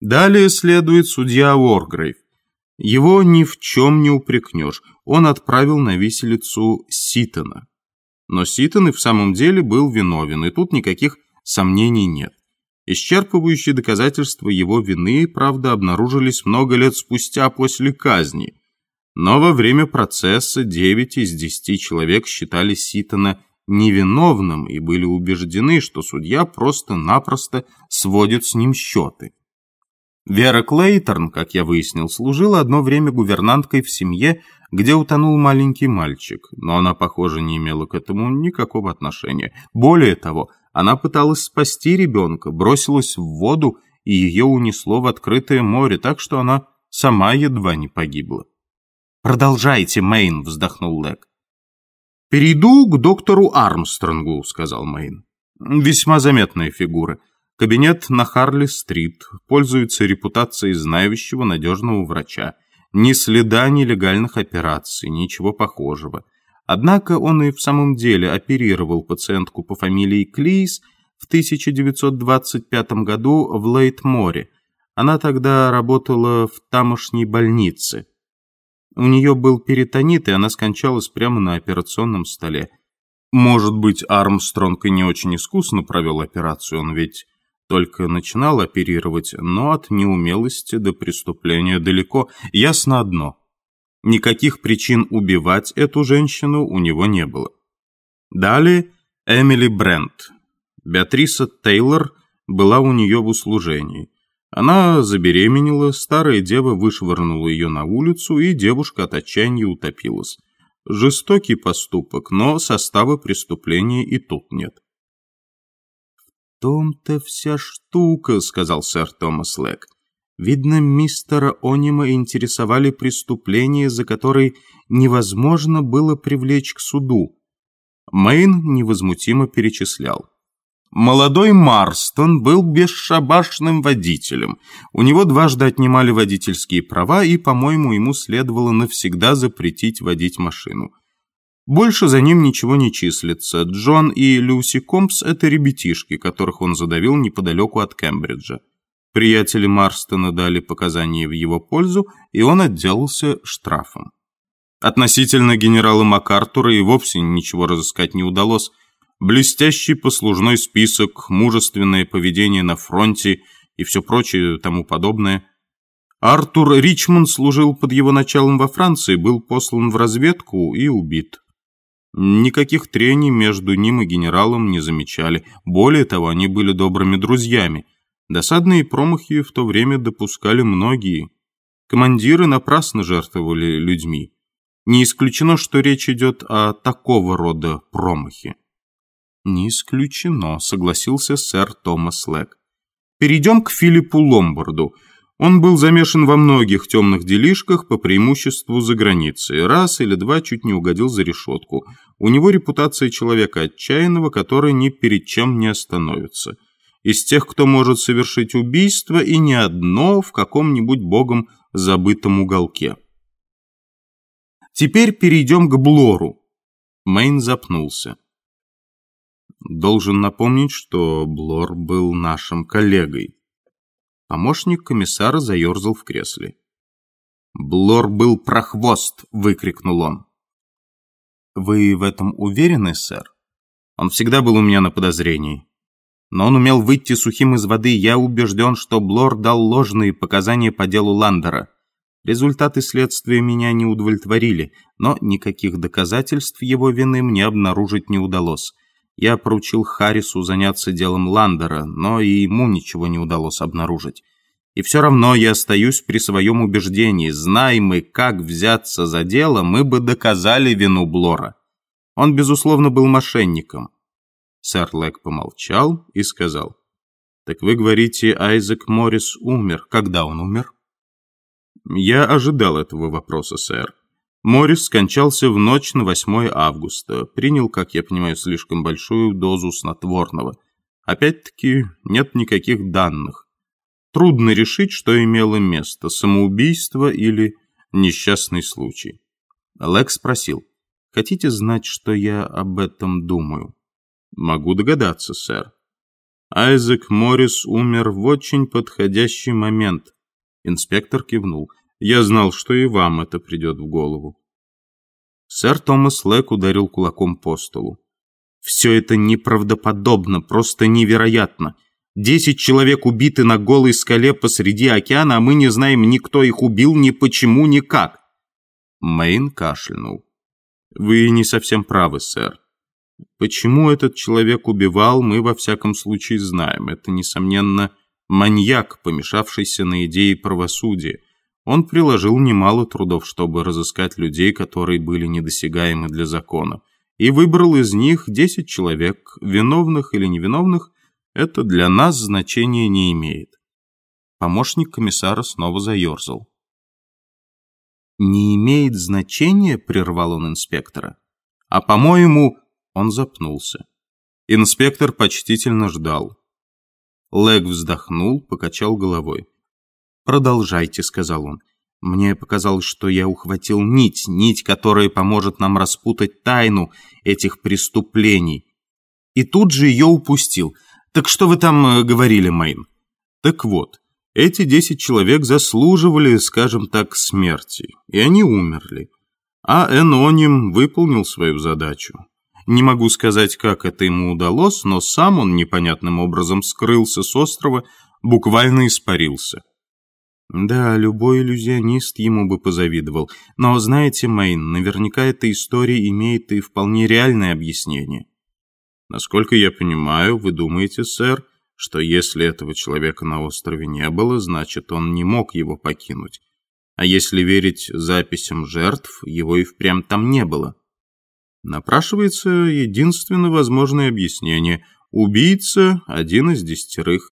Далее следует судья Уоргрейв. Его ни в чем не упрекнешь. Он отправил на виселицу Ситона. Но Ситон и в самом деле был виновен, и тут никаких сомнений нет. Исчерпывающие доказательства его вины, правда, обнаружились много лет спустя после казни. Но во время процесса 9 из 10 человек считали Ситона невиновным и были убеждены, что судья просто-напросто сводит с ним счеты. Вера Клейторн, как я выяснил, служила одно время гувернанткой в семье, где утонул маленький мальчик, но она, похоже, не имела к этому никакого отношения. Более того, она пыталась спасти ребенка, бросилась в воду, и ее унесло в открытое море, так что она сама едва не погибла. «Продолжайте, Мэйн», — вздохнул Лэг. «Перейду к доктору Армстронгу», — сказал Мэйн. «Весьма заметная фигура. Кабинет на Харли-стрит пользуется репутацией знающего надежного врача. Ни следа нелегальных операций, ничего похожего. Однако он и в самом деле оперировал пациентку по фамилии Клейс в 1925 году в Лейтморе. Она тогда работала в тамошней больнице. У нее был перитонит, и она скончалась прямо на операционном столе. Может быть, Армстронг и не очень искусно провел операцию, он ведь только начинал оперировать, но от неумелости до преступления далеко. Ясно одно. Никаких причин убивать эту женщину у него не было. Далее Эмили Брент. Беатриса Тейлор была у нее в услужении. Она забеременела, старая дева вышвырнула ее на улицу, и девушка от отчаяния утопилась. Жестокий поступок, но состава преступления и тут нет том-то вся штука», — сказал сэр Томас Лэг. «Видно, мистера Онима интересовали преступления, за которые невозможно было привлечь к суду». Мэйн невозмутимо перечислял. Молодой Марстон был бесшабашным водителем. У него дважды отнимали водительские права, и, по-моему, ему следовало навсегда запретить водить машину. Больше за ним ничего не числится. Джон и Люси Компс – это ребятишки, которых он задавил неподалеку от Кембриджа. Приятели Марстона дали показания в его пользу, и он отделался штрафом. Относительно генерала МакАртура и вовсе ничего разыскать не удалось. Блестящий послужной список, мужественное поведение на фронте и все прочее тому подобное. Артур Ричмонд служил под его началом во Франции, был послан в разведку и убит. Никаких трений между ним и генералом не замечали. Более того, они были добрыми друзьями. Досадные промахи в то время допускали многие. Командиры напрасно жертвовали людьми. Не исключено, что речь идет о такого рода промахе. «Не исключено», — согласился сэр Томас Лэг. «Перейдем к Филиппу Ломбарду». Он был замешан во многих темных делишках, по преимуществу за границей. Раз или два чуть не угодил за решетку. У него репутация человека отчаянного, который ни перед чем не остановится. Из тех, кто может совершить убийство, и не одно в каком-нибудь богом забытом уголке. Теперь перейдем к Блору. Мэйн запнулся. Должен напомнить, что Блор был нашим коллегой. Помощник комиссара заерзал в кресле. «Блор был прохвост!» — выкрикнул он. «Вы в этом уверены, сэр? Он всегда был у меня на подозрении. Но он умел выйти сухим из воды. Я убежден, что Блор дал ложные показания по делу Ландера. Результаты следствия меня не удовлетворили, но никаких доказательств его вины мне обнаружить не удалось. Я поручил Харрису заняться делом Ландера, но и ему ничего не удалось обнаружить. И все равно я остаюсь при своем убеждении. Знай мы, как взяться за дело, мы бы доказали вину Блора. Он, безусловно, был мошенником. Сэр Лэг помолчал и сказал. «Так вы говорите, Айзек Моррис умер. Когда он умер?» «Я ожидал этого вопроса, сэр. Моррис скончался в ночь на 8 августа. Принял, как я понимаю, слишком большую дозу снотворного. Опять-таки, нет никаких данных. Трудно решить, что имело место, самоубийство или несчастный случай. Лекс спросил, «Хотите знать, что я об этом думаю?» «Могу догадаться, сэр». Айзек Моррис умер в очень подходящий момент. Инспектор кивнул. Я знал, что и вам это придет в голову. Сэр Томас Лэк ударил кулаком по столу. «Все это неправдоподобно, просто невероятно. Десять человек убиты на голой скале посреди океана, а мы не знаем ни кто их убил, ни почему, ни как». Мэйн кашлянул. «Вы не совсем правы, сэр. Почему этот человек убивал, мы во всяком случае знаем. Это, несомненно, маньяк, помешавшийся на идее правосудия. Он приложил немало трудов, чтобы разыскать людей, которые были недосягаемы для закона, и выбрал из них 10 человек, виновных или невиновных, это для нас значения не имеет. Помощник комиссара снова заерзал. «Не имеет значения?» — прервал он инспектора. «А, по-моему...» — он запнулся. Инспектор почтительно ждал. Лэг вздохнул, покачал головой. «Продолжайте», — сказал он. «Мне показалось, что я ухватил нить, нить, которая поможет нам распутать тайну этих преступлений. И тут же ее упустил. Так что вы там э, говорили, Мэйн?» «Так вот, эти десять человек заслуживали, скажем так, смерти, и они умерли. А Эноним выполнил свою задачу. Не могу сказать, как это ему удалось, но сам он непонятным образом скрылся с острова, буквально испарился. Да, любой иллюзионист ему бы позавидовал. Но знаете, Мэйн, наверняка эта история имеет и вполне реальное объяснение. Насколько я понимаю, вы думаете, сэр, что если этого человека на острове не было, значит, он не мог его покинуть. А если верить записям жертв, его и впрямь там не было. Напрашивается единственно возможное объяснение. Убийца – один из десятерых.